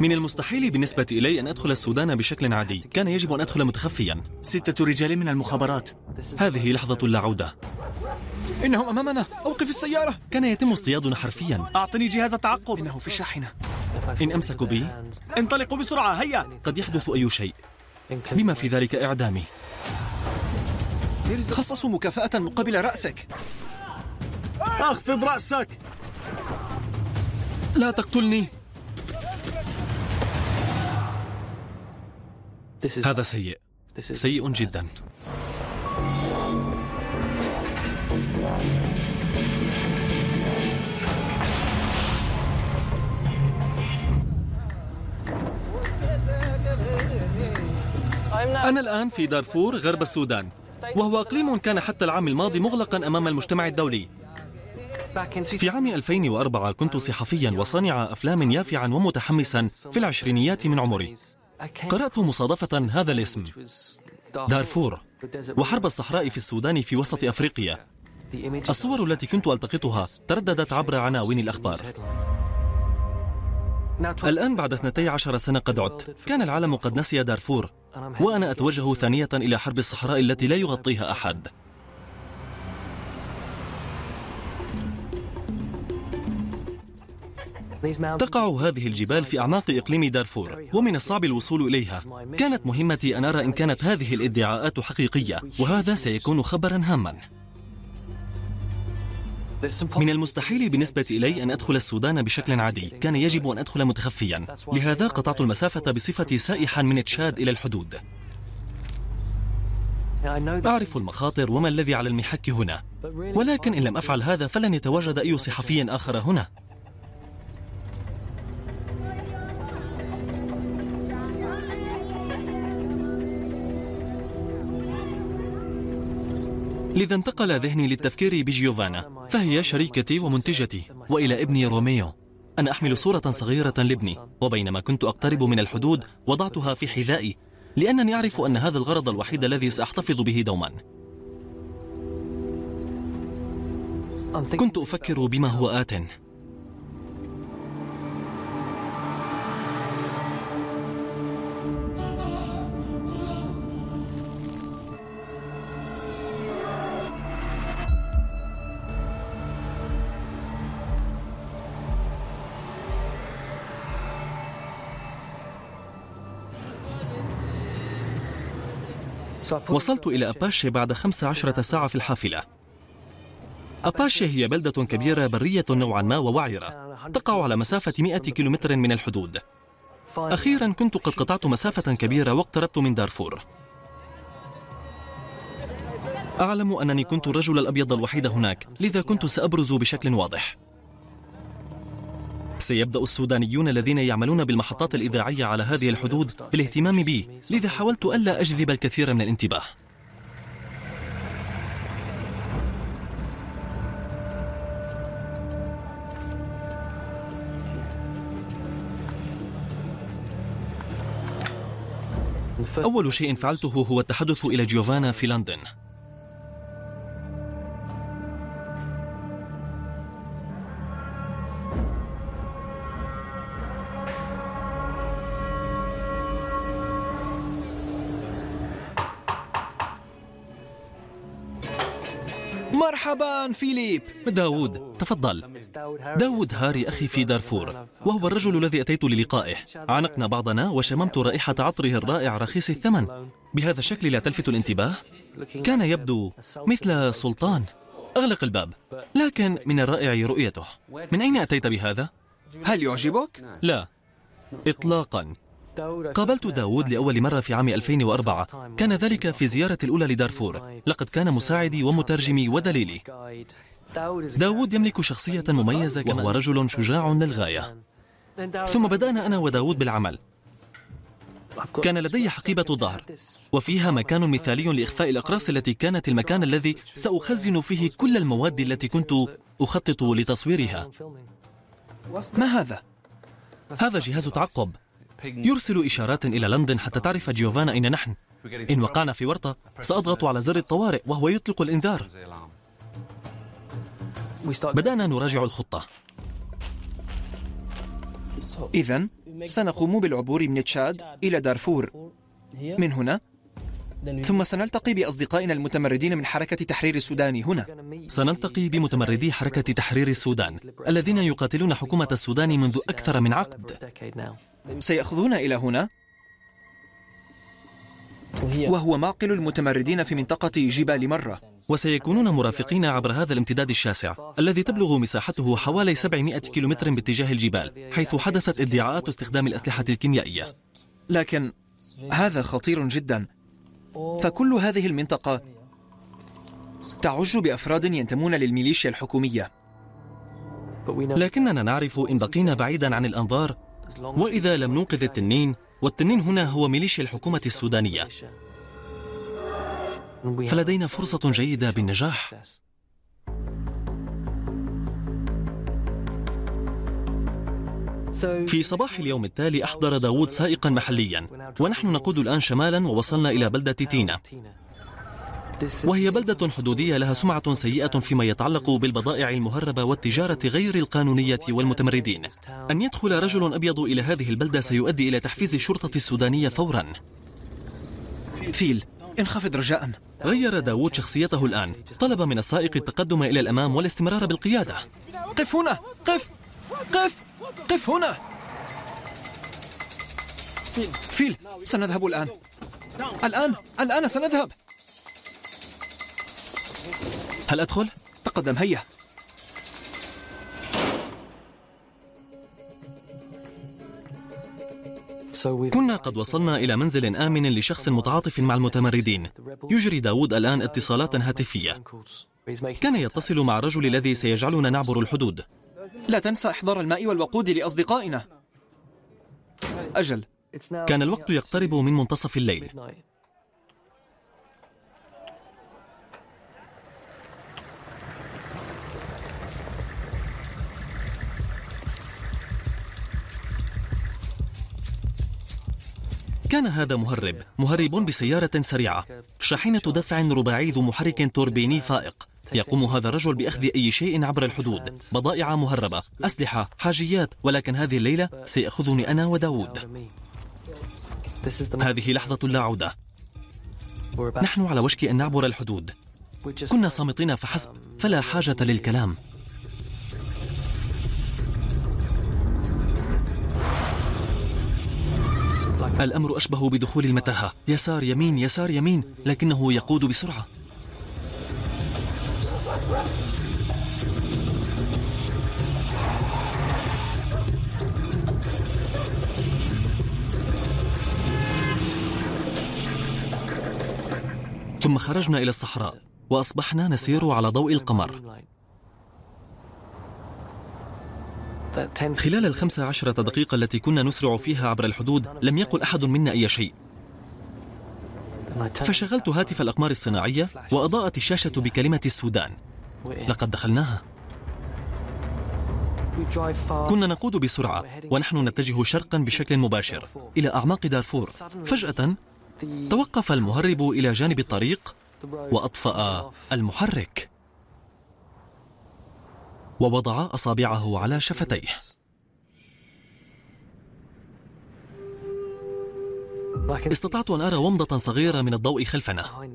من المستحيل بالنسبة إلي أن أدخل السودان بشكل عادي. كان يجب أن أدخل متخفيا. ستة رجال من المخابرات. هذه لحظة لا عودة. إنهم أمامنا. أوقف السيارة. كان يتم اصطيادنا حرفيا. أعطني جهاز التعقب. إنه في الشاحنة إن أمسكوا بي. انطلقوا بسرعة. هيا. قد يحدث أي شيء. بما في ذلك إعدامي. خصصوا مكافأة مقابل رأسك. أخفض رأسك. لا تقتلني. هذا سيء. سيء جدا. أنا الآن في دارفور غرب السودان. وهو إقليم كان حتى العام الماضي مغلقا أمام المجتمع الدولي. في عام 2004 كنت صحفيا وصانع أفلام يافعا ومتحمسا في العشرينيات من عمري. قرأت مصادفة هذا الاسم. دارفور وحرب الصحراء في السودان في وسط أفريقيا. الصور التي كنت ألتقطها ترددت عبر عناوين الأخبار. الآن بعد 12 سنة قد عدت. كان العالم قد نسي دارفور وأنا أتوجه ثانية إلى حرب الصحراء التي لا يغطيها أحد. تقع هذه الجبال في أعماق إقليم دارفور ومن الصعب الوصول إليها. كانت مهمتي أن أرى إن كانت هذه الإدعاءات حقيقية وهذا سيكون خبرا هاما. من المستحيل بالنسبة إلي أن أدخل السودان بشكل عادي كان يجب أن أدخل متخفيا. لهذا قطعت المسافة بصفتي سائحا من تشاد إلى الحدود. أعرف المخاطر وما الذي على المحك هنا ولكن إن لم أفعل هذا فلن يتواجد أي صحفي آخر هنا. لذا انتقل ذهني للتفكير بجيوفانا فهي شريكتي ومنتجتي وإلى ابني روميو. أنا أحمل صورة صغيرة لابني وبينما كنت أقترب من الحدود وضعتها في حذائي لأنني أعرف أن هذا الغرض الوحيد الذي سأحتفظ به دوما. كنت أفكر بما هو آتٍ. وصلت إلى أباشي بعد 15 ساعة في الحافلة. أباشي هي بلدة كبيرة برية نوعا ما ووعرة تقع على مسافة 100 كيلومتر من الحدود. أخيرا كنت قد قطعت مسافة كبيرة واقتربت من دارفور. أعلم أنني كنت الرجل الأبيض الوحيد هناك لذا كنت سأبرز بشكل واضح. سيبدأ السودانيون الذين يعملون بالمحطات الإذاعية على هذه الحدود بالاهتمام بي لذا حاولت ألا أجذب الكثير من الانتباه. أول شيء فعلته هو التحدث إلى جيوفانا في لندن. مرحبا فيليب. داود تفضل. داود هاري أخي في دارفور. وهو الرجل الذي أتيت للقائه. عانقنا بعضنا وشممت رائحة عطره الرائع رخيص الثمن. بهذا الشكل لا تلفت الانتباه؟ كان يبدو مثل سلطان. أغلق الباب. لكن من الرائع رؤيته. من أين أتيت بهذا؟ هل يعجبك؟ لا. إطلاقا. قابلت داود لأول مرة في عام 2004 كان ذلك في زيارتي الأولى لدارفور. لقد كان مساعدي ومترجمي ودليلي. داود يملك شخصية مميزة وهو رجل شجاع للغاية. ثم بدأنا أنا وداود بالعمل. كان لدي حقيبة ظهر وفيها مكان مثالي لإخفاء الأقراص التي كانت المكان الذي سأخزن فيه كل المواد التي كنت أخطط لتصويرها. ما هذا؟ هذا جهاز تعقب. يرسل إشارات إلى لندن حتى تعرف جيوفانا أين نحن. إن وقعنا في ورطة سأضغط على زر الطوارئ وهو يطلق الإنذار. بدأنا نراجع الخطة. إذا سنقوم بالعبور من تشاد إلى دارفور. من هنا ثم سنلتقي بأصدقائنا المتمردين من حركة تحرير السودان هنا. سنلتقي بمتمردي حركة تحرير السودان الذين يقاتلون حكومة السودان منذ أكثر من عقد. سيأخذون إلى هنا؟ وهو معقل المتمردين في منطقة جبال مرة. وسيكونون مرافقين عبر هذا الامتداد الشاسع الذي تبلغ مساحته حوالي 700 كيلومتر باتجاه الجبال حيث حدثت ادعاءات استخدام الأسلحة الكيميائية. لكن هذا خطير جدا. فكل هذه المنطقة تعج بأفراد ينتمون للميليشيا الحكومية. لكننا نعرف إن بقينا بعيدا عن الأنظار وإذا لم ننقذ التنين والتنين هنا هو ميليشيا الحكومة السودانية. فلدينا فرصة جيدة بالنجاح. في صباح اليوم التالي أحضر داوود سائقا محليا ونحن نقود الآن شمالا ووصلنا إلى بلدة تينا. وهي بلدة حدودية لها سمعة سيئة فيما يتعلق بالبضائع المهربة والتجارة غير القانونية والمتمردين. أن يدخل رجل أبيض إلى هذه البلدة سيؤدي إلى تحفيز الشرطة السودانية فورا. فيل انخفض رجاء. غير داوود شخصيته الآن. طلب من السائق التقدم إلى الأمام والاستمرار بالقيادة. قف هنا قف قف قف هنا. فيل سنذهب الآن. الآن الآن سنذهب. هل أدخل؟ تقدم هيا. كنا قد وصلنا إلى منزل آمن لشخص متعاطف مع المتمردين. يجري داود الآن اتصالات هاتفية. كان يتصل مع الرجل الذي سيجعلنا نعبر الحدود. لا تنسى إحضار الماء والوقود لأصدقائنا. أجل. كان الوقت يقترب من منتصف الليل. كان هذا مهرب مهرب بسيارة سريعة شاحنة دفع رباعي ذو محرك توربيني فائق. يقوم هذا الرجل بأخذ أي شيء عبر الحدود بضائع مهربة أسلحة حاجيات ولكن هذه الليلة سيأخذني أنا وداود. هذه لحظة لا عودة. نحن على وشك أن نعبر الحدود. كنا صامتين فحسب فلا حاجة للكلام. الأمر أشبه بدخول المتاهة. يسار يمين يسار يمين لكنه يقود بسرعة. ثم خرجنا إلى الصحراء وأصبحنا نسير على ضوء القمر. خلال الخمس عشرة دقيقة التي كنا نسرع فيها عبر الحدود لم يقل أحد منا أي شيء. فشغلت هاتف الأقمار الصناعية وأضاءت الشاشة بكلمة السودان. لقد دخلناها. كنا نقود بسرعة ونحن نتجه شرقا بشكل مباشر إلى أعماق دارفور. فجأة توقف المهرب إلى جانب الطريق وأطفأ المحرك. ووضع أصابعه على شفتيه. استطعت أن أرى ومضة صغيرة من الضوء خلفنا.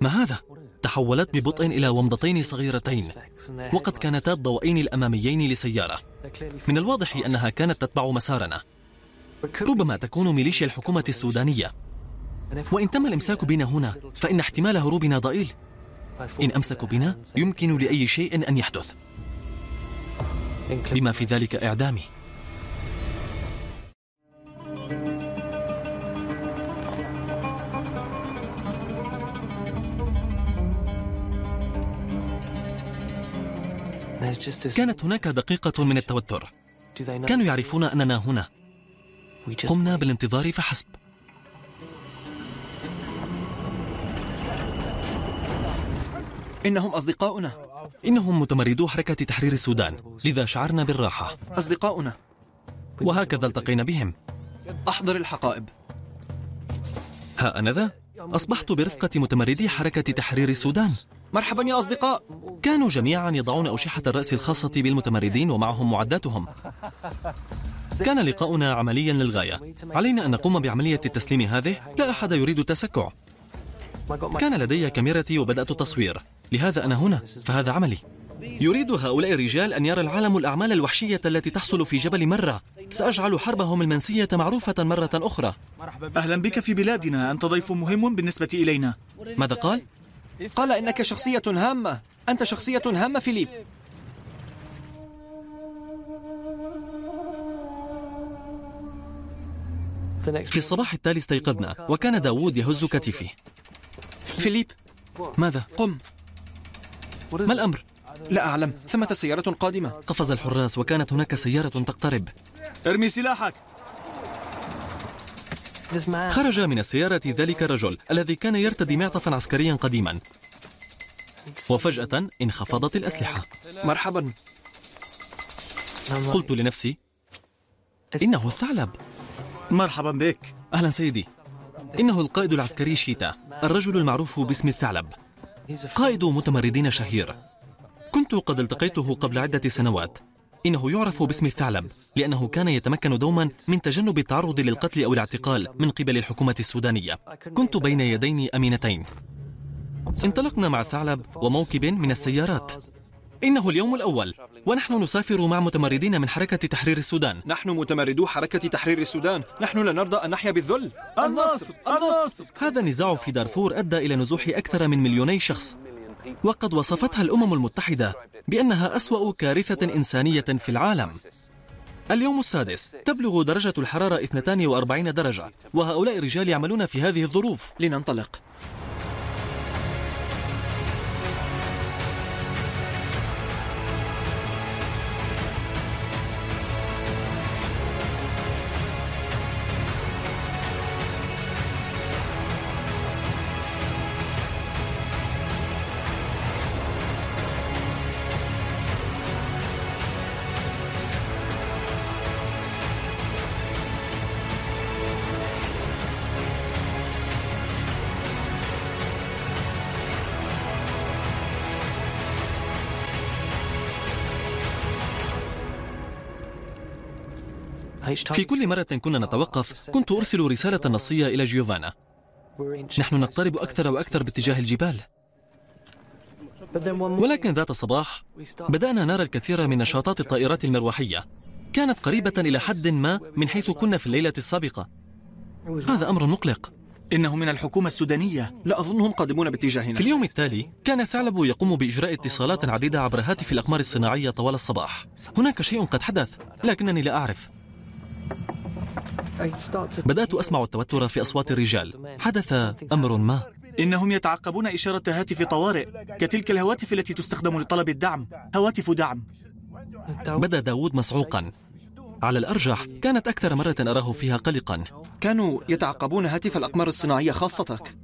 ما هذا؟ تحولت ببطء إلى ومضتين صغيرتين وقد كانتا الضوئين الأماميين لسيارة. من الواضح أنها كانت تتبع مسارنا. ربما تكون ميليشيا الحكومة السودانية. وإن تم الإمساك بنا هنا فإن احتمال هروبنا ضئيل. إن أمسكوا بنا يمكن لأي شيء أن يحدث. بما في ذلك إعدامي. كانت هناك دقيقة من التوتر. كانوا يعرفون أننا هنا. قمنا بالانتظار فحسب. إنهم أصدقاؤنا. إنهم متمردو حركة تحرير السودان لذا شعرنا بالراحة. أصدقاؤنا. وهكذا التقينا بهم. أحضر الحقائب. ها أنا ذا أصبحت برفقة متمردي حركة تحرير السودان. مرحبا يا أصدقاء. كانوا جميعا يضعون أوشحة الرأس الخاصة بالمتمردين ومعهم معداتهم. كان لقاؤنا عمليا للغاية. علينا أن نقوم بعملية التسليم هذه. لا أحد يريد التسكع. كان لدي كاميرتي وبدأت التصوير. لهذا أنا هنا فهذا عملي. يريد هؤلاء الرجال أن يرى العالم الأعمال الوحشية التي تحصل في جبل مرة. سأجعل حربهم المنسية معروفة مرة أخرى. أهلا بك في بلادنا. أنت ضيف مهم بالنسبة إلينا. ماذا قال؟ قال إنك شخصية هامة. أنت شخصية هامة فيليب. في الصباح التالي استيقظنا وكان داوود يهز كتفي. فيليب. ماذا؟ قم. ما الأمر؟ لا أعلم ثمة سيارة قادمة. قفز الحراس وكانت هناك سيارة تقترب. ارمي سلاحك. خرج من السيارة ذلك الرجل الذي كان يرتدي معطفا عسكريا قديما. وفجأة انخفضت الأسلحة. مرحبا. قلت لنفسي إنه الثعلب. مرحبا بك. أهلا سيدي. إنه القائد العسكري شيتا الرجل المعروف باسم الثعلب. قائد متمردين شهير. كنت قد التقيته قبل عدة سنوات. إنه يعرف باسم الثعلب لأنه كان يتمكن دوما من تجنب التعرض للقتل أو الاعتقال من قبل الحكومة السودانية. كنت بين يدين أمينتين. انطلقنا مع الثعلب وموكب من السيارات. إنه اليوم الأول. ونحن نسافر مع متمردين من حركة تحرير السودان. نحن متمردو حركة تحرير السودان. نحن لا نرضى أن نحيا بالذل. النصر النصر. هذا النزاع في دارفور أدى إلى نزوح أكثر من مليوني شخص. وقد وصفتها الأمم المتحدة بأنها أسوأ كارثة إنسانية في العالم. اليوم السادس تبلغ درجة الحرارة 42 درجة وهؤلاء الرجال يعملون في هذه الظروف. لننطلق. في كل مرة كنا نتوقف كنت أرسل رسالة نصية إلى جيوفانا. نحن نقترب أكثر وأكثر باتجاه الجبال. ولكن ذات صباح بدأنا نرى الكثير من نشاطات الطائرات المروحية. كانت قريبة إلى حد ما من حيث كنا في الليلة السابقة. هذا أمر مقلق. إنه من الحكومة السودانية. لا أظنهم قادمون باتجاهنا. في اليوم التالي كان الثعلب يقوم بإجراء اتصالات عديدة عبر هاتف الأقمار الصناعية طوال الصباح. هناك شيء قد حدث لكنني لا أعرف. بدأت أسمع التوتر في أصوات الرجال. حدث أمر ما. إنهم يتعقبون إشارة هاتف طوارئ كتلك الهواتف التي تستخدم لطلب الدعم. هواتف دعم. بدأ داود مصعوقا على الأرجح كانت أكثر مرة أراه فيها قلقا. كانوا يتعقبون هاتف الأقمار الصناعية خاصتك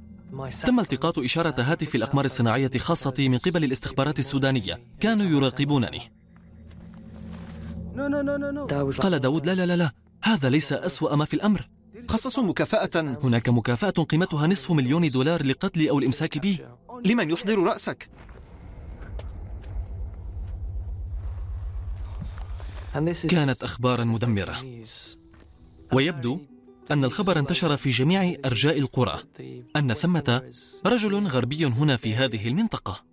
تم التقاط إشارة هاتف الأقمار الصناعية خاصتي من قبل الاستخبارات السودانية. كانوا يراقبونني. قال داود لا لا لا لا هذا ليس أسوأ ما في الأمر. خصصوا مكافأة. هناك مكافأة قيمتها نصف مليون دولار لقتلي أو الإمساك بي لمن يحضر رأسك؟ كانت أخبارا مدمرة. ويبدو أن الخبر انتشر في جميع أرجاء القرى أن ثمة رجل غربي هنا في هذه المنطقة.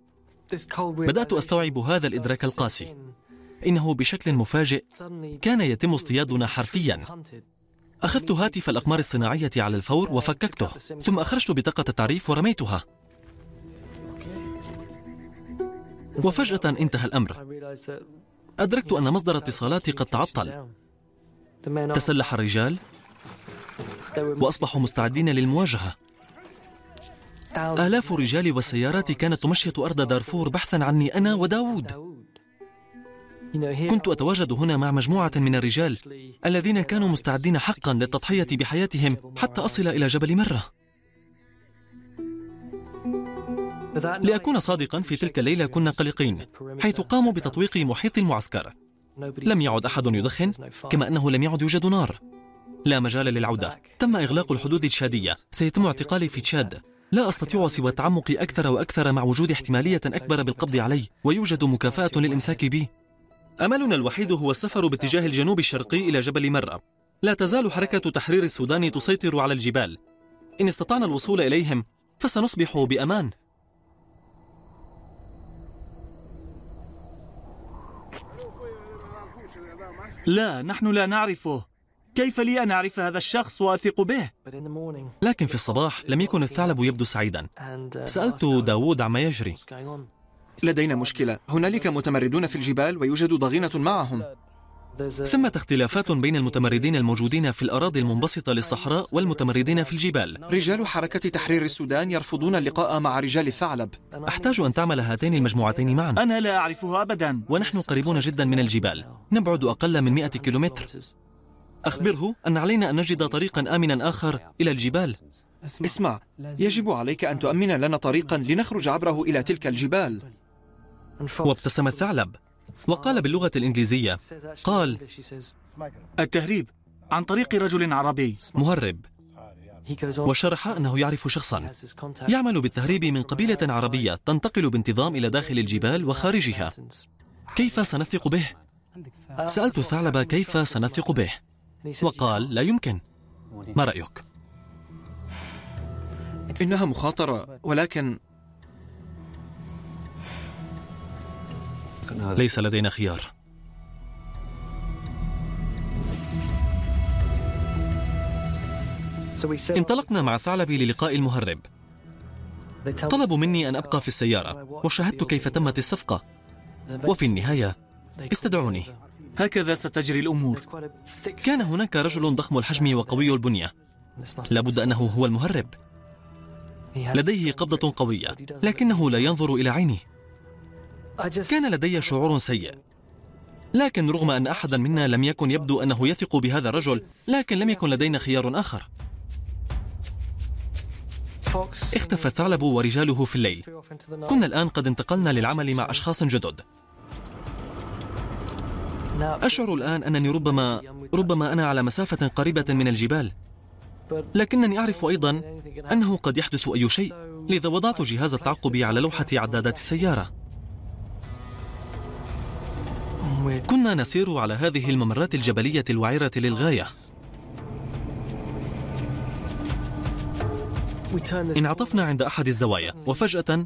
بدأت أستوعب هذا الإدراك القاسي. إنه بشكل مفاجئ كان يتم اصطيادنا حرفيا. أخذت هاتف الأقمار الصناعية على الفور وفككته ثم أخرجت بطاقة التعريف ورميتها. وفجأة انتهى الأمر. أدركت أن مصدر اتصالاتي قد تعطل. تسلح الرجال وأصبحوا مستعدين للمواجهة. آلاف الرجال والسيارات كانت تمشط أرض دارفور بحثا عني أنا وداود كنت أتواجد هنا مع مجموعة من الرجال الذين كانوا مستعدين حقا للتضحية بحياتهم حتى أصل إلى جبل مرة. لأكون صادقا في تلك الليلة كنا قلقين حيث قاموا بتطويق محيط المعسكر. لم يعد أحد يدخن كما أنه لم يعد يوجد نار. لا مجال للعودة. تم إغلاق الحدود التشادية. سيتم اعتقالي في تشاد. لا أستطيع سوى التعمق أكثر وأكثر مع وجود احتمالية أكبر بالقبض علي ويوجد مكافأة للإمساك بي. أملنا الوحيد هو السفر باتجاه الجنوب الشرقي إلى جبل مرة لا تزال حركة تحرير السودان تسيطر على الجبال. إن استطعنا الوصول إليهم فسنصبح بأمان. لا نحن لا نعرفه. كيف لي أن أعرف هذا الشخص وأثق به؟ لكن في الصباح لم يكن الثعلب يبدو سعيدا. سألت داوود عما يجري. لدينا مشكلة. هنالك متمردون في الجبال ويوجد ضغينة معهم. ثمة اختلافات بين المتمردين الموجودين في الأراضي المنبسطة للصحراء والمتمردين في الجبال. رجال حركة تحرير السودان يرفضون اللقاء مع رجال الثعلب. أحتاج أن تعمل هاتين المجموعتين معا. أنا لا أعرفه أبدا. ونحن قريبون جدا من الجبال. نبعد أقل من 100 كيلومتر. أخبره أن علينا أن نجد طريقا آمنا آخر إلى الجبال. اسمع يجب عليك أن تؤمن لنا طريقا لنخرج عبره إلى تلك الجبال. وابتسم الثعلب وقال باللغة الإنجليزية قال التهريب عن طريق رجل عربي. مهرب. وشرح أنه يعرف شخصا. يعمل بالتهريب من قبيلة عربية تنتقل بانتظام إلى داخل الجبال وخارجها. كيف سنثق به؟ سألت الثعلب كيف سنثق به؟ وقال لا يمكن. ما رأيك؟ إنها مخاطرة ولكن ليس لدينا خيار. انطلقنا مع الثعلب للقاء المهرب. طلبوا مني أن أبقى في السيارة وشاهدت كيف تمت الصفقة. وفي النهاية استدعوني. هكذا ستجري الأمور. كان هناك رجل ضخم الحجم وقوي البنية. لابد أنه هو المهرب. لديه قبضة قوية لكنه لا ينظر إلى عيني. كان لدي شعور سيء. لكن رغم أن أحدا منا لم يكن يبدو أنه يثق بهذا الرجل لكن لم يكن لدينا خيار آخر. اختفى الثعلب ورجاله في الليل. كنا الآن قد انتقلنا للعمل مع أشخاص جدد. أشعر الآن أنني ربما ربما أنا على مسافة قريبة من الجبال. لكنني أعرف أيضا أنه قد يحدث أي شيء لذا وضعت جهاز التعقب على لوحة عدادات السيارة. كنا نسير على هذه الممرات الجبلية الوعرة للغاية. انعطفنا عند أحد الزوايا وفجأة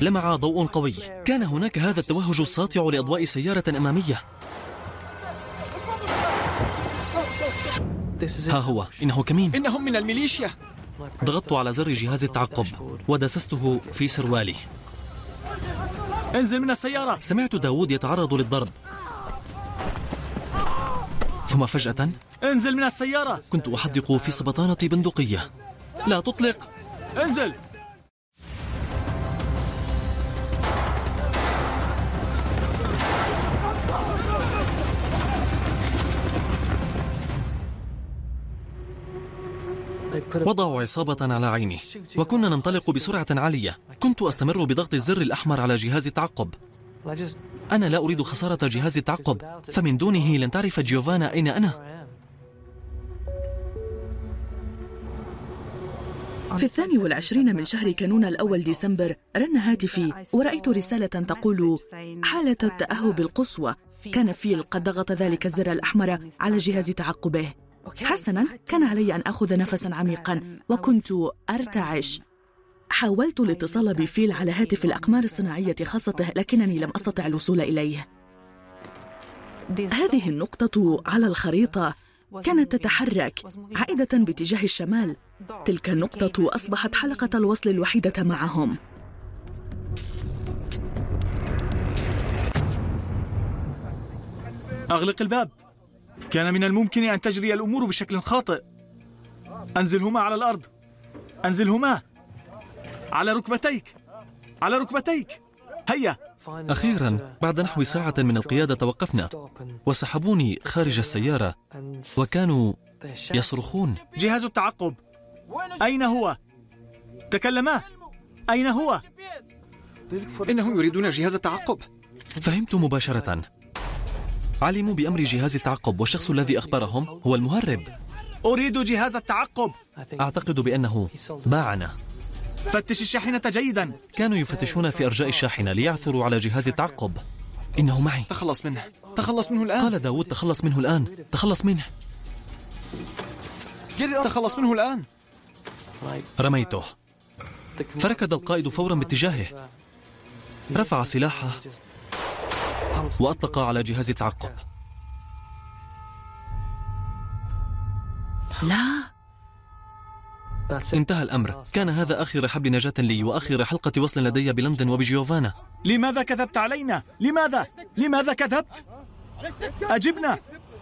لمع ضوء قوي. كان هناك هذا التوهج الساطع لأضواء سيارة أمامية. ها هو إنه كمين. إنهم من الميليشيا. ضغطت على زر جهاز التعقب ودسسته في سروالي. أنزل من السيارة. سمعت داود يتعرض للضرب. ثم فجأة. انزل من السيارة. كنت أحدق في سبطانة بندقية. لا تطلق. انزل. وضعوا عصابة على عيني. وكنا ننطلق بسرعة عالية. كنت أستمر بضغط الزر الأحمر على جهاز التعقب. أنا لا أريد خسارة جهاز التعقب فمن دونه لن تعرف جيوفانا أين أنا. في الثاني والعشرين من شهر كانون الأول ديسمبر رن هاتفي ورأيت رسالة تقول حالة التأهب القصوى كان فيل قد ضغط ذلك الزر الأحمر على جهاز تعقبه. حسنا كان علي أن أخذ نفسا عميقا وكنت أرتعش. حاولت الاتصال بفيل على هاتف الأقمار الصناعية خاصته لكنني لم أستطع الوصول إليه. هذه النقطة على الخريطة كانت تتحرك عائدة باتجاه الشمال. تلك النقطة أصبحت حلقة الوصل الوحيدة معهم. أغلق الباب. كان من الممكن أن تجري الأمور بشكل خاطئ. أنزلهما على الأرض. أنزلهما. على ركبتيك. على ركبتيك. هيا. أخيرا بعد نحو ساعة من القيادة توقفنا. وسحبوني خارج السيارة. وكانوا يصرخون. جهاز التعقب. أين هو؟ تكلما. أين هو؟ إنهم يريدون جهاز التعقب. فهمت مباشرة. علموا بأمر جهاز التعقب والشخص الذي أخبرهم هو المهرب. أريد جهاز التعقب. أعتقد بأنه باعنا. فتش الشاحنة جيدا. كانوا يفتشون في أرجاء الشاحنة ليعثروا على جهاز التعقب إنه معي. تخلص منه. تخلص منه الآن. قال داود تخلص منه الآن. تخلص منه. تخلص منه الآن. رميته. فركض القائد فورا باتجاهه. رفع سلاحه وأطلق على جهاز التعقب لا. انتهى الأمر كان هذا آخر حبل نجاة لي وآخر حلقة وصل لدي بلندن وبجيوفانا لماذا كذبت علينا؟ لماذا؟ لماذا كذبت؟ أجبنا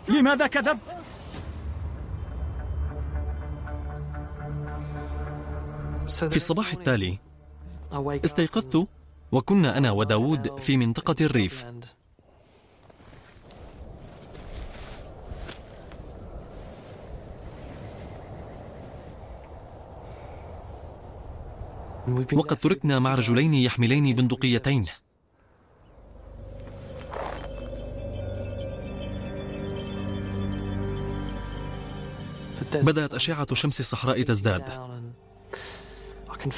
لماذا كذبت؟ في الصباح التالي استيقظت وكنا أنا وداود في منطقة الريف وقد تركنا مع رجلين يحملين بندقيتين. بدأت أشعة شمس الصحراء تزداد.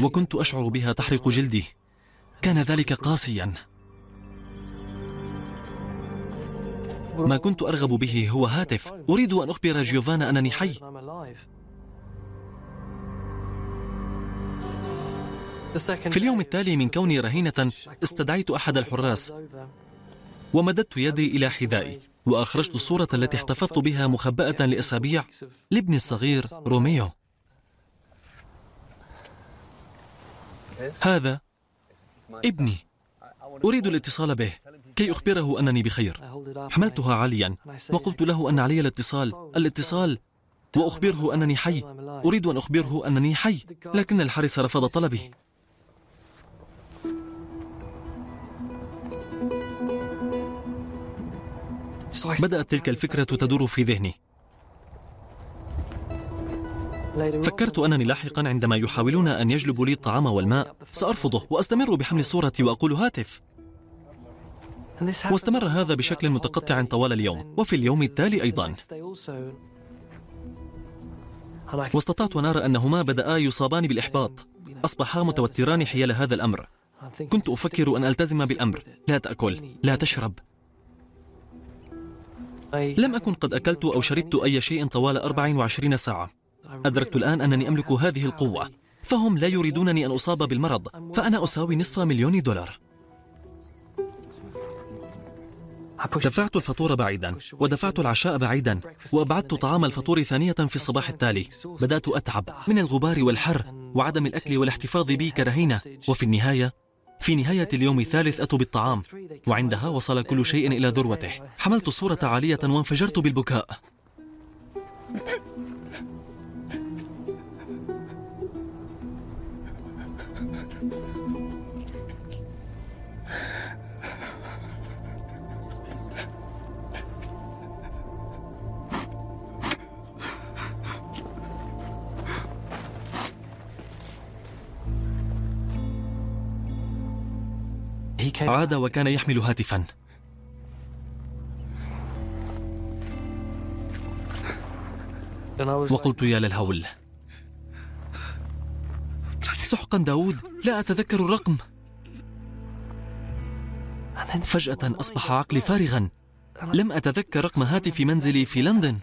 وكنت أشعر بها تحرق جلدي. كان ذلك قاسيا. ما كنت أرغب به هو هاتف. أريد أن أخبر جيوفانا أنني حي. في اليوم التالي من كوني رهينة استدعيت أحد الحراس ومددت يدي إلى حذائي وأخرجت الصورة التي احتفظت بها مخبأة لأسابيع لابني الصغير روميو. هذا ابني. أريد الاتصال به. كي أخبره أنني بخير. حملتها عاليا وقلت له أن علي الاتصال. الاتصال؟ وأخبره أنني حي. أريد أن أخبره أنني حي لكن الحارس رفض طلبي. بدأت تلك الفكرة تدور في ذهني. فكرت أنني لاحقا عندما يحاولون أن يجلبوا لي الطعام والماء. سأرفضه وأستمر بحمل الصورة وأقول هاتف. واستمر هذا بشكل متقطع طوال اليوم وفي اليوم التالي أيضا. واستطعت أن أرى أنهما بدأا يصابان بالإحباط. أصبحا متوتران حيال هذا الأمر. كنت أفكر أن ألتزم بالأمر. لا تأكل لا تشرب. لم أكن قد أكلت أو شربت أي شيء طوال 24 ساعة. أدركت الآن أنني أملك هذه القوة. فهم لا يريدونني أن أصاب بالمرض. فأنا أساوي نصف مليون دولار. دفعت الفطور بعيدا ودفعت العشاء بعيدا وأبعدت طعام الفطور ثانية في الصباح التالي. بدأت أتعب من الغبار والحر وعدم الأكل والاحتفاظ بي كرهينة. وفي النهاية في نهاية اليوم الثالث أتوا بالطعام وعندها وصل كل شيء إلى ذروته. حملت الصورة عالية وانفجرت بالبكاء. عاد وكان يحمل هاتفا. وقلت يا للهول. سحقا داود لا أتذكر الرقم. فجأة أصبح عقلي فارغا. لم أتذكر رقم هاتف منزلي في لندن.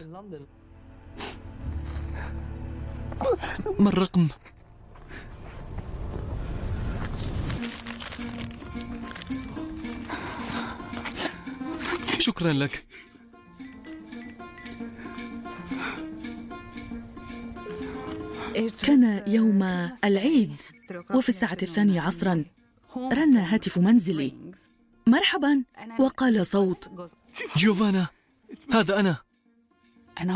ما الرقم؟ شكرا لك. كان يوم العيد وفي الساعة الثانية عصرا رن هاتف منزلي. مرحبا وقال صوت. جيوفانا هذا أنا.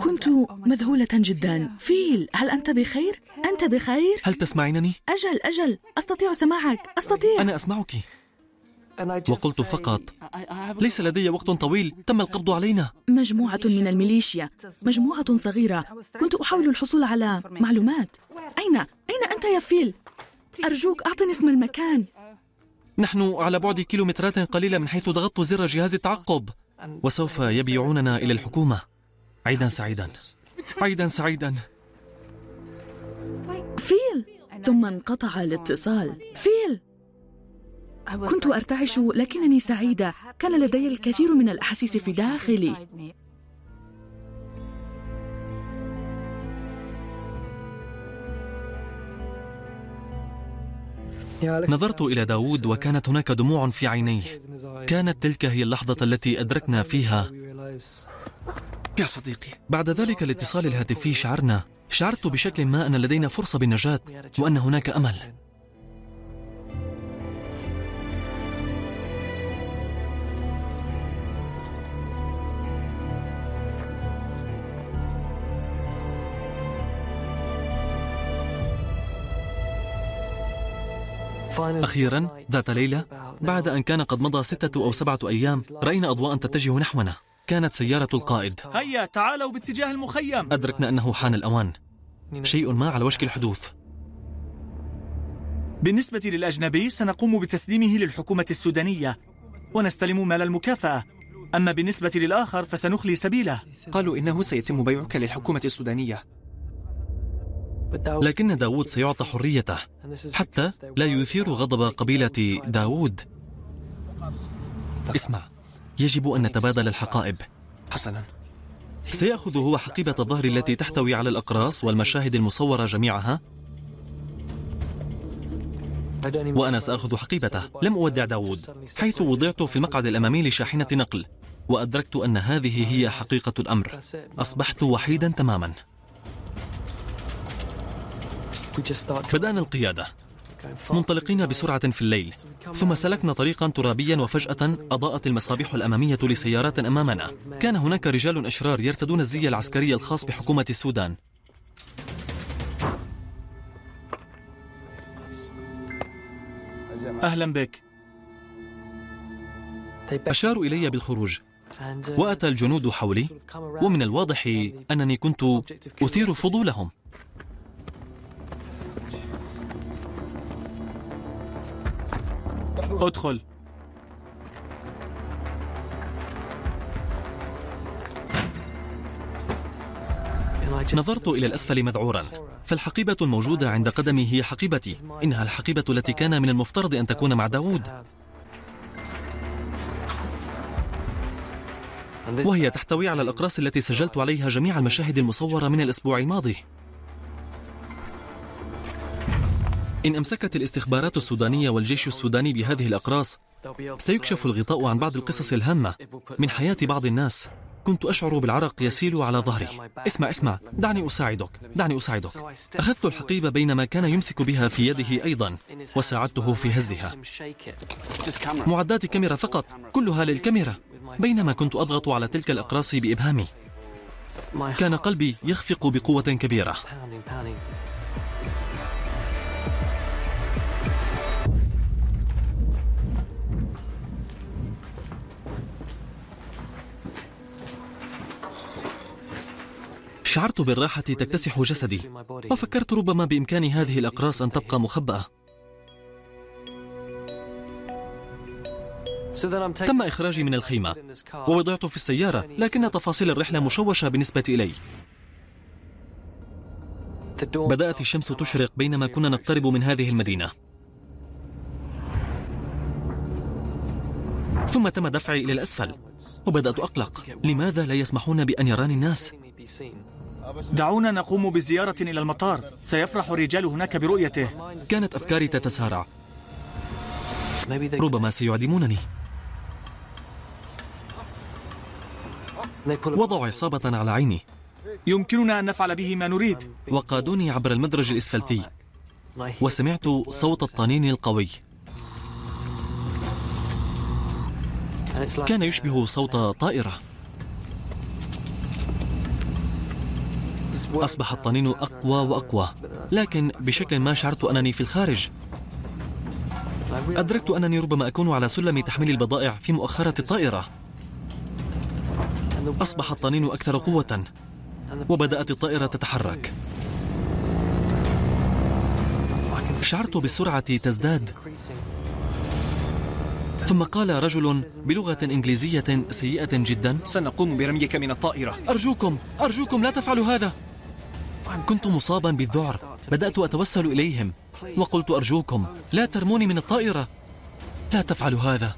كنت مذهولة جدا. فيل هل أنت بخير؟ أنت بخير؟ هل تسمعينني؟ أجل أجل أستطيع سماعك. أستطيع. أنا أسمعك. وقلت فقط ليس لدي وقت طويل تم القبض علينا. مجموعة من الميليشيا مجموعة صغيرة. كنت أحاول الحصول على معلومات. أين؟ أين أنت يا فيل؟ أرجوك أعطني اسم المكان. نحن على بعد كيلومترات قليلة من حيث ضغطت زر جهاز التعقب. وسوف يبيعوننا إلى الحكومة. عيدا سعيدا. عيدا سعيدا. فيل! ثم انقطع الاتصال. فيل! كنت أرتعش لكنني سعيدة. كان لدي الكثير من الأحاسيس في داخلي. نظرت إلى داود وكانت هناك دموع في عينيه. كانت تلك هي اللحظة التي أدركنا فيها. يا صديقي. بعد ذلك الاتصال الهاتفي شعرنا. شعرت بشكل ما أن لدينا فرصة بالنجاة وأن هناك أمل. أخيرا ذات ليلة بعد أن كان قد مضى ستة أو سبعة أيام رأينا أضواء تتجه نحونا. كانت سيارة القائد. هيا تعالوا باتجاه المخيم. أدركنا أنه حان الأوان. شيء ما على وشك الحدوث. بالنسبة للأجنبي سنقوم بتسليمه للحكومة السودانية ونستلم مال المكافأة. أما بالنسبة للآخر فسنخلي سبيله. قالوا إنه سيتم بيعك للحكومة السودانية. لكن داود سيعطى حريته. حتى لا يثير غضب قبيلة داود. اسمع يجب أن نتبادل الحقائب. حسنا. سيأخذ هو حقيبة الظهر التي تحتوي على الأقراص والمشاهد المصورة جميعها. وأنا سأخذ حقيبته. لم أودع داود حيث وضعت في المقعد الأمامي لشاحنة نقل. وأدركت أن هذه هي حقيقة الأمر. أصبحت وحيدا تماما. بدأنا القيادة. منطلقين بسرعة في الليل. ثم سلكنا طريقا ترابيا وفجأة أضاءت المصابيح الأمامية لسيارات أمامنا. كان هناك رجال أشرار يرتدون الزي العسكري الخاص بحكومة السودان. أهلا بك. أشاروا إلي بالخروج. وأتى الجنود حولي. ومن الواضح أنني كنت أثير فضولهم. ادخل. نظرت إلى الأسفل مذعورا. فالحقيبة الموجودة عند قدمي هي حقيبتي. إنها الحقيبة التي كان من المفترض أن تكون مع داود وهي تحتوي على الأقراص التي سجلت عليها جميع المشاهد المصورة من الأسبوع الماضي. إن أمسكت الاستخبارات السودانية والجيش السوداني بهذه الأقراص سيكشف الغطاء عن بعض القصص الهامة من حياة بعض الناس. كنت أشعر بالعرق يسيل على ظهري. اسمع اسمع. دعني أساعدك. دعني أساعدك. أخذت الحقيبة بينما كان يمسك بها في يده أيضا وساعدته في هزها. معدات كاميرا فقط كلها للكاميرا. بينما كنت أضغط على تلك الأقراص بإبهامي. كان قلبي يخفق بقوة كبيرة. شعرت بالراحة تكتسح جسدي وفكرت ربما بإمكان هذه الأقراص أن تبقى مخبأة. تم إخراجي من الخيمة ووضعت في السيارة لكن تفاصيل الرحلة مشوشة بالنسبة إلي. بدأت الشمس تشرق بينما كنا نقترب من هذه المدينة. ثم تم دفعي إلى الأسفل وبدأت أقلق. لماذا لا يسمحون بأن يراني الناس؟ دعونا نقوم بزيارة إلى المطار. سيفرح الرجال هناك برؤيته. كانت أفكاري تتسارع. ربما سيعدمونني. وضعوا عصابة على عيني. يمكننا أن نفعل به ما نريد. وقادوني عبر المدرج الإسفلتي. وسمعت صوت الطنين القوي. كان يشبه صوت طائرة. أصبح الطنين أقوى وأقوى لكن بشكل ما شعرت أنني في الخارج. أدركت أنني ربما أكون على سلم تحميل البضائع في مؤخرة الطائرة. أصبح الطنين أكثر قوة وبدأت الطائرة تتحرك. شعرت بالسرعة تزداد. ثم قال رجل بلغة إنجليزية سيئة جدا سنقوم برميك من الطائرة. أرجوكم أرجوكم لا تفعلوا هذا. كنت مصابا بالذعر. بدأت أتوسل إليهم. وقلت أرجوكم لا ترموني من الطائرة. لا تفعل هذا.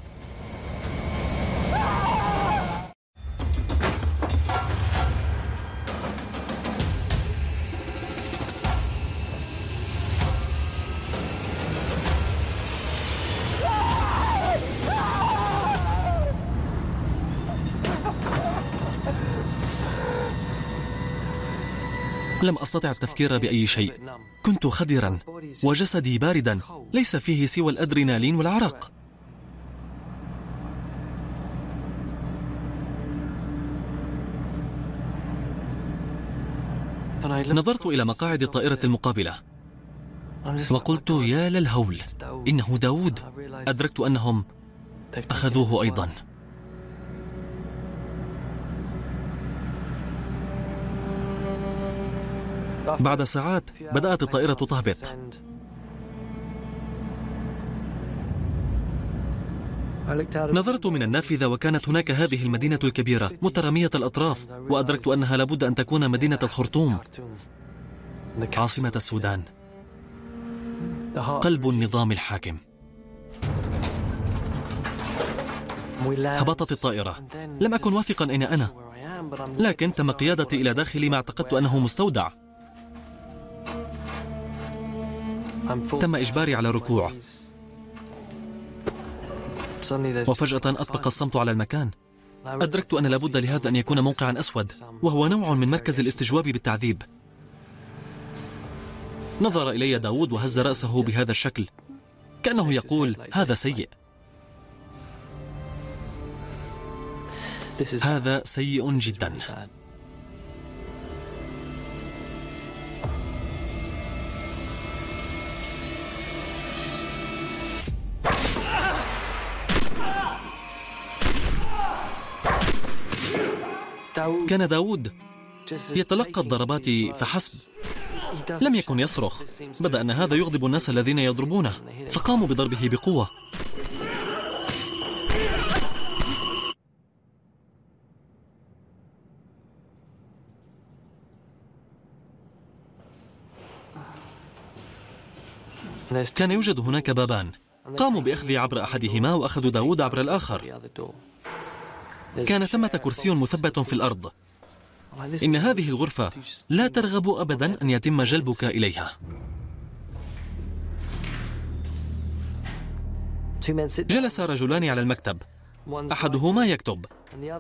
لم أستطع التفكير بأي شيء. كنت خدرا وجسدي باردا ليس فيه سوى الأدرينالين والعرق. نظرت إلى مقاعد الطائرة المقابلة. وقلت يا للهول إنه داود أدركت أنهم أخذوه أيضاً. بعد ساعات بدأت الطائرة تهبط. نظرت من النافذة وكانت هناك هذه المدينة الكبيرة مترامية الأطراف وأدركت أنها لابد أن تكون مدينة الخرطوم. عاصمة السودان. قلب النظام الحاكم. هبطت الطائرة. لم أكن واثقا أين أنا. لكن تم قيادتي إلى داخل ما اعتقدت أنه مستودع. تم إجباري على ركوع. وفجأة أطبق الصمت على المكان. أدركت أن لابد لهذا أن يكون موقعا أسود وهو نوع من مركز الاستجواب بالتعذيب. نظر إلي داود وهز رأسه بهذا الشكل كأنه يقول هذا سيء. هذا سيء جدا. كان داود يتلقى الضربات فحسب. لم يكن يصرخ. بدأ أن هذا يغضب الناس الذين يضربونه فقاموا بضربه بقوة. كان يوجد هناك بابان. قاموا بأخذ عبر أحدهما وأخذوا داود عبر الآخر. كان ثمة كرسي مثبت في الأرض. إن هذه الغرفة لا ترغب أبدا أن يتم جلبك إليها. جلس رجلان على المكتب. أحدهما يكتب.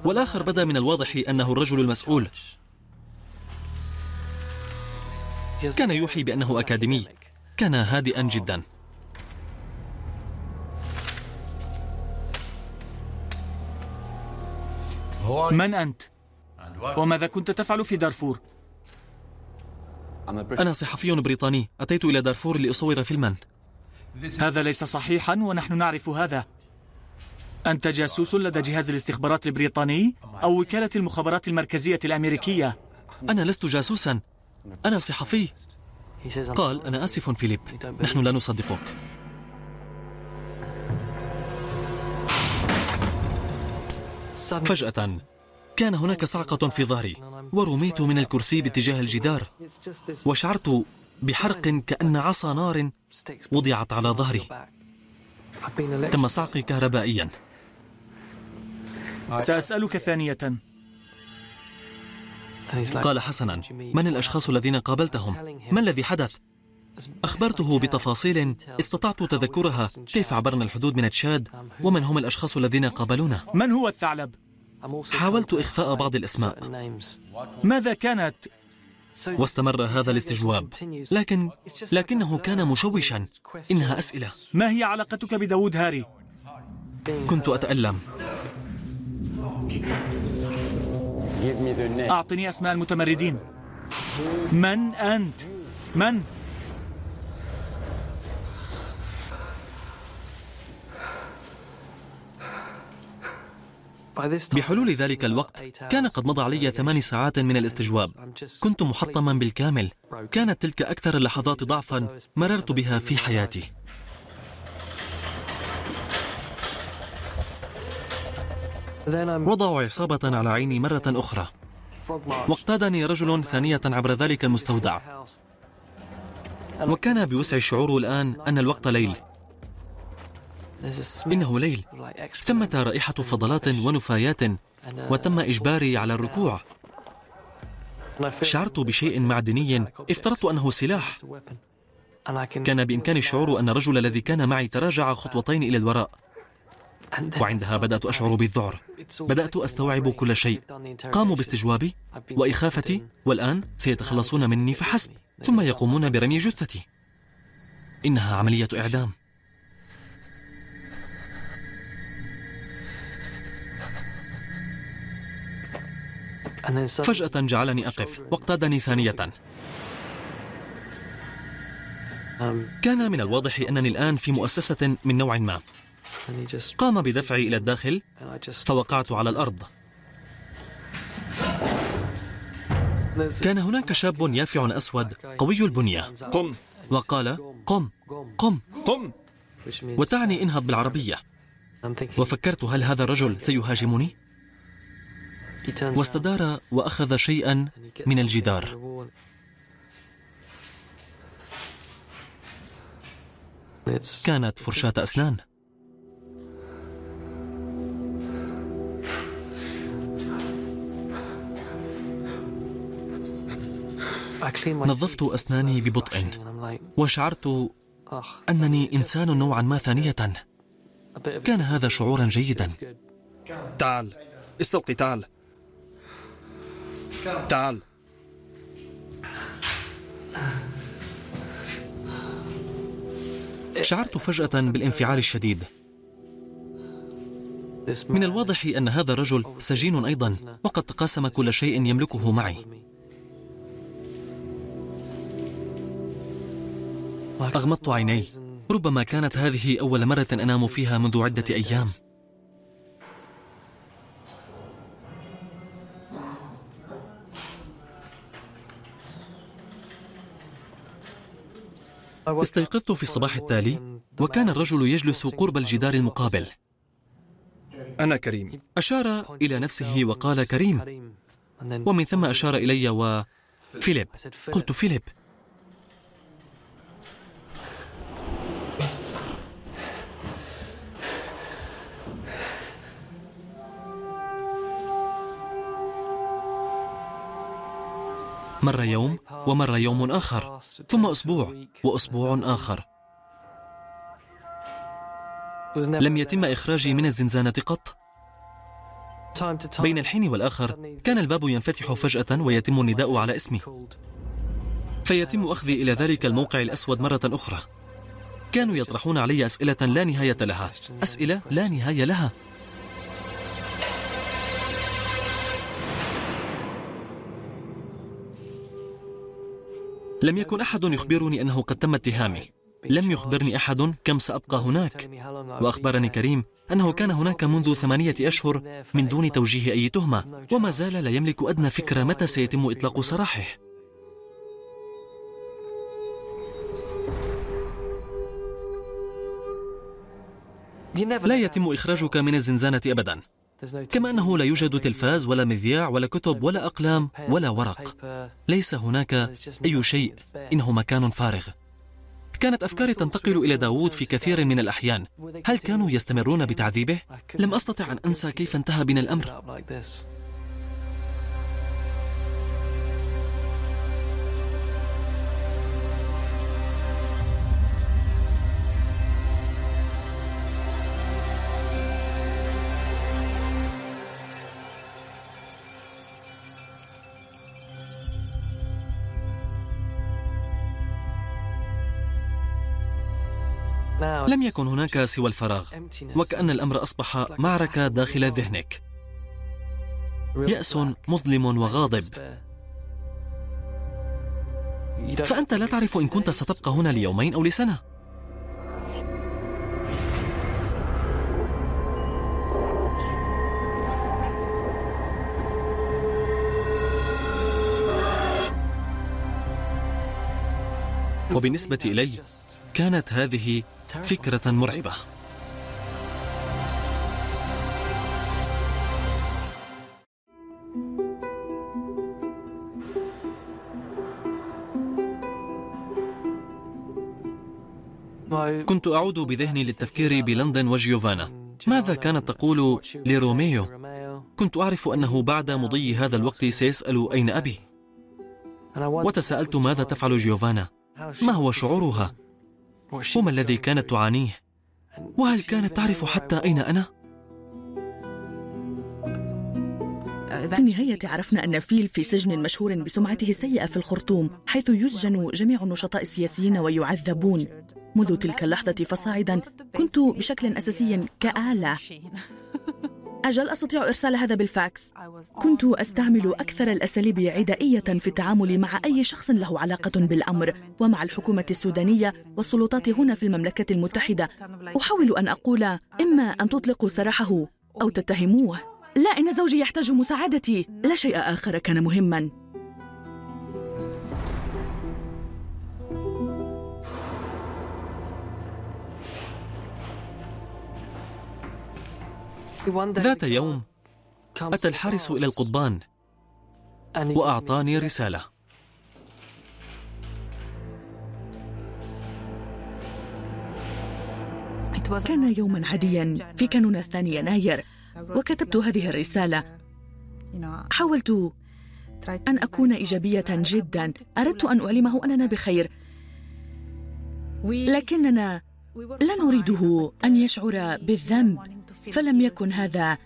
والآخر بدا من الواضح أنه الرجل المسؤول. كان يوحي بأنه أكاديمي. كان هادئا جدا. من أنت؟ وماذا كنت تفعل في دارفور؟ أنا صحفي بريطاني. أتيت إلى دارفور لأصور فيلما. هذا ليس صحيحا ونحن نعرف هذا. أنت جاسوس لدى جهاز الاستخبارات البريطاني أو وكالة المخابرات المركزية الأمريكية. أنا لست جاسوسا. أنا صحفي. قال أنا آسف فيليب. نحن لا نصدقك. فجأة كان هناك صعقة في ظهري ورميت من الكرسي باتجاه الجدار وشعرت بحرق كأن عصا نار وضعت على ظهري تم صعقي كهربائيا سأسألك ثانية قال حسنا من الأشخاص الذين قابلتهم؟ ما الذي حدث؟ أخبرته بتفاصيل استطعت تذكرها كيف عبرنا الحدود من تشاد ومن هم الأشخاص الذين قابلونا من هو الثعلب؟ حاولت إخفاء بعض الأسماء ماذا كانت؟ واستمر هذا الاستجواب لكن لكنه كان مشوشا إنها أسئلة ما هي علاقتك بداود هاري؟ كنت أتألم أعطني أسماء المتمردين من أنت؟ من؟ بحلول ذلك الوقت كان قد مضى علي ثمان ساعات من الاستجواب. كنت محطما بالكامل. كانت تلك أكثر اللحظات ضعفا مررت بها في حياتي. وضعوا عصابة على عيني مرة أخرى. واقتادني رجل ثانية عبر ذلك المستودع. وكان بوسع الشعور الآن أن الوقت ليل. إنه ليل. ثمة رائحة فضلات ونفايات وتم إجباري على الركوع. شعرت بشيء معدني. افترضت أنه سلاح. كان بإمكاني الشعور أن الرجل الذي كان معي تراجع خطوتين إلى الوراء. وعندها بدأت أشعر بالذعر. بدأت أستوعب كل شيء. قاموا باستجوابي وإخافتي. والآن سيتخلصون مني فحسب. ثم يقومون برمي جثتي. إنها عملية إعدام. فجأة جعلني أقف واقتادني ثانية. كان من الواضح أنني الآن في مؤسسة من نوع ما. قام بدفعي إلى الداخل فوقعت على الأرض. كان هناك شاب يافع أسود قوي البنية. قم. وقال قم قم. قم. وتعني انهض بالعربية. وفكرت هل هذا الرجل سيهاجمني؟ واستدار وأخذ شيئا من الجدار. كانت فرشاة أسنان. نظفت أسناني ببطء وشعرت أنني إنسان نوعا ما ثانية. كان هذا شعورا جيدا. تعال استلقي تعال. تعال. شعرت فجأة بالانفعال الشديد. من الواضح أن هذا الرجل سجين أيضا وقد تقاسم كل شيء يملكه معي. أغمضت عيني. ربما كانت هذه أول مرة أنام فيها منذ عدة أيام. استيقظت في الصباح التالي وكان الرجل يجلس قرب الجدار المقابل. أنا كريم. أشار إلى نفسه وقال كريم. ومن ثم أشار إلي و فيليب. قلت فيليب مر يوم ومر يوم آخر ثم أسبوع وأسبوع آخر. لم يتم إخراجي من الزنزانة قط. بين الحين والآخر كان الباب ينفتح فجأة ويتم النداء على اسمي. فيتم أخذي إلى ذلك الموقع الأسود مرة أخرى. كانوا يطرحون علي أسئلة لا نهاية لها. أسئلة لا نهاية لها. لم يكن أحد يخبرني أنه قد تم اتهامي. لم يخبرني أحد كم سأبقى هناك. وأخبرني كريم أنه كان هناك منذ ثمانية أشهر من دون توجيه أي تهمة وما زال لا يملك أدنى فكرة متى سيتم إطلاق سراحه. لا يتم إخراجك من الزنزانة أبدا. كما أنه لا يوجد تلفاز ولا مذياع ولا كتب ولا أقلام ولا ورق. ليس هناك أي شيء إنه مكان فارغ. كانت أفكاري تنتقل إلى داوود في كثير من الأحيان. هل كانوا يستمرون بتعذيبه؟ لم أستطع أن أنسى كيف انتهى بنا الأمر. لم يكن هناك سوى الفراغ وكأن الأمر أصبح معركة داخل ذهنك. يأس مظلم وغاضب. فأنت لا تعرف إن كنت ستبقى هنا ليومين أو لسنة. وبالنسبة إلي كانت هذه فكرة مرعبة كنت أعود بذهني للتفكير بلندن وجيوفانا ماذا كانت تقول لروميو؟ كنت أعرف أنه بعد مضي هذا الوقت سيسأل أين أبي وتساءلت ماذا تفعل جيوفانا؟ ما هو شعورها؟ وما الذي كانت تعانيه؟ وهل كانت تعرف حتى أين أنا؟ في النهاية عرفنا أن فيل في سجن مشهور بسمعته السيئة في الخرطوم حيث يسجن جميع النشطاء السياسيين ويعذبون منذ تلك اللحظة فصاعدا كنت بشكل أساسي كآلة أجل أستطيع إرسال هذا بالفاكس. كنت أستعمل أكثر الأساليب عدائية في التعامل مع أي شخص له علاقة بالأمر ومع الحكومة السودانية والسلطات هنا في المملكة المتحدة. أحاول أن أقول إما أن تطلقوا سراحه أو تتهموه. لا إن زوجي يحتاج مساعدتي. لا شيء آخر كان مهما. ذات يوم أتى الحارس إلى القضبان وأعطاني رسالة. كان يوما عاديا في كانون الثاني يناير وكتبت هذه الرسالة. حاولت أن أكون إيجابية جدا أردت أن أعلمه أننا بخير. لكننا لا نريده أن يشعر بالذنب. فلم يكن هذا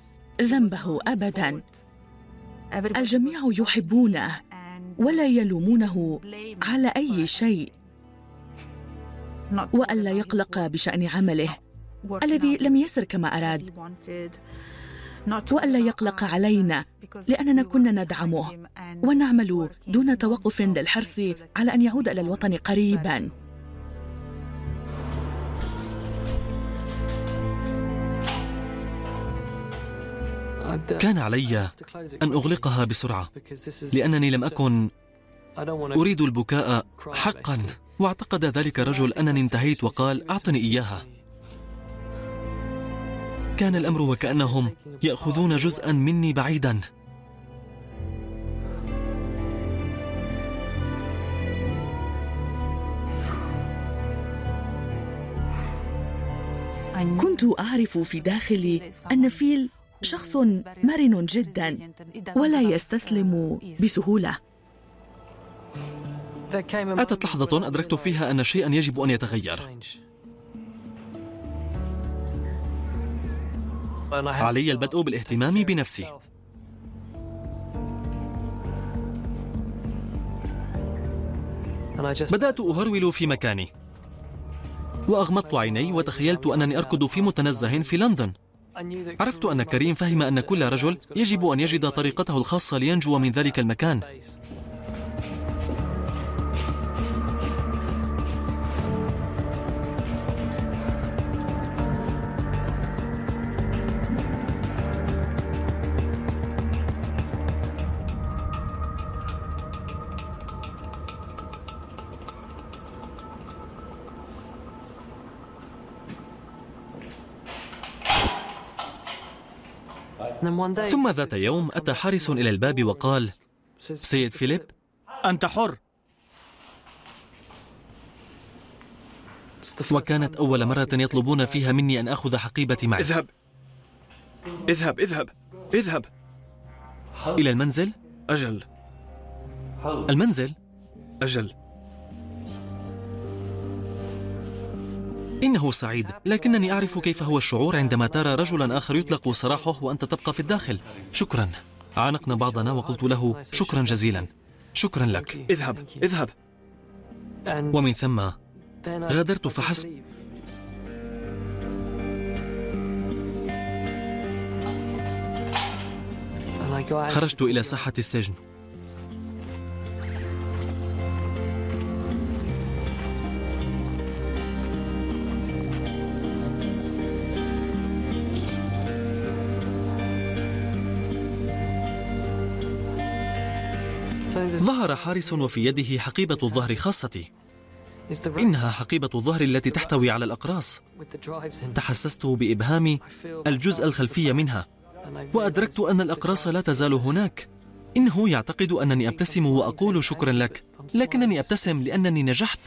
ذنبه أبدا. الجميع يحبونه ولا يلومونه على أي شيء. وألا يقلق بشأن عمله الذي لم يسر كما أراد. والا يقلق علينا لأننا كنا ندعمه ونعمل دون توقف للحرص على أن يعود إلى الوطن قريبا. كان علي أن أغلقها بسرعة لأنني لم أكن أريد البكاء حقا. واعتقد ذلك الرجل أنني انتهيت وقال أعطني إياها. كان الأمر وكأنهم يأخذون جزءا مني بعيدا. كنت أعرف في داخلي أن فيل شخص مرن جدا ولا يستسلم بسهولة. اتت لحظه أدركت فيها أن شيئا يجب أن يتغير. علي البدء بالاهتمام بنفسي. بدأت أهرول في مكاني. وأغمضت عيني وتخيلت أنني أركض في متنزه في لندن. عرفت أن كريم فهم أن كل رجل يجب أن يجد طريقته الخاصة لينجو من ذلك المكان. ثم ذات يوم أتى حارس إلى الباب وقال سيد فيليب أنت حر. وكانت أول مرة يطلبون فيها مني أن أخذ حقيبتي معي. اذهب. اذهب اذهب اذهب. إلى المنزل؟ أجل. المنزل؟ أجل. إنه سعيد لكنني أعرف كيف هو الشعور عندما ترى رجلا آخر يطلق سراحه وأنت تبقى في الداخل. شكرا. عانقنا بعضنا وقلت له شكرا جزيلا. شكرا لك. اذهب اذهب. ومن ثم غادرت فحسب. خرجت إلى ساحة السجن. ظهر حارس وفي يده حقيبة الظهر خاصتي. إنها حقيبة الظهر التي تحتوي على الأقراص. تحسست بإبهام الجزء الخلفي منها. وأدركت أن الأقراص لا تزال هناك. إنه يعتقد أنني أبتسم وأقول شكرا لك. لكنني أبتسم لأنني نجحت.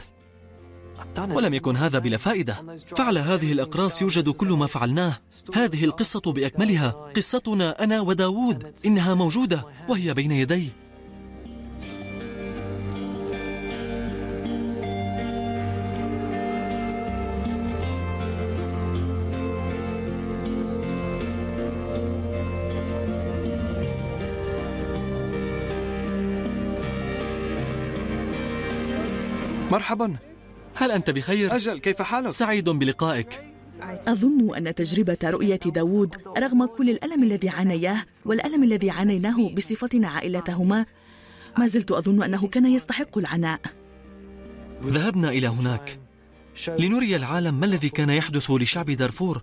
ولم يكن هذا بلا فائدة. فعلى هذه الأقراص يوجد كل ما فعلناه. هذه القصة بأكملها. قصتنا أنا وداود إنها موجودة. وهي بين يدي. مرحبا. هل أنت بخير؟ أجل كيف حالك؟ سعيد بلقائك. أظن أن تجربة رؤية داود رغم كل الألم الذي عانياه والألم الذي عانيناه بصفتنا عائلتهما ما زلت أظن أنه كان يستحق العناء. ذهبنا إلى هناك. لنري العالم ما الذي كان يحدث لشعب دارفور.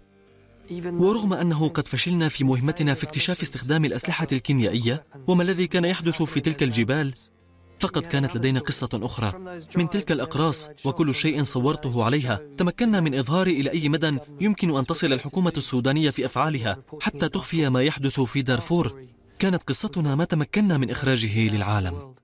ورغم أنه قد فشلنا في مهمتنا في اكتشاف استخدام الأسلحة الكيميائية وما الذي كان يحدث في تلك الجبال فقد كانت لدينا قصة أخرى. من تلك الأقراص وكل شيء صورته عليها تمكنا من إظهار إلى أي مدى يمكن أن تصل الحكومة السودانية في أفعالها حتى تخفي ما يحدث في دارفور. كانت قصتنا ما تمكنا من إخراجه للعالم.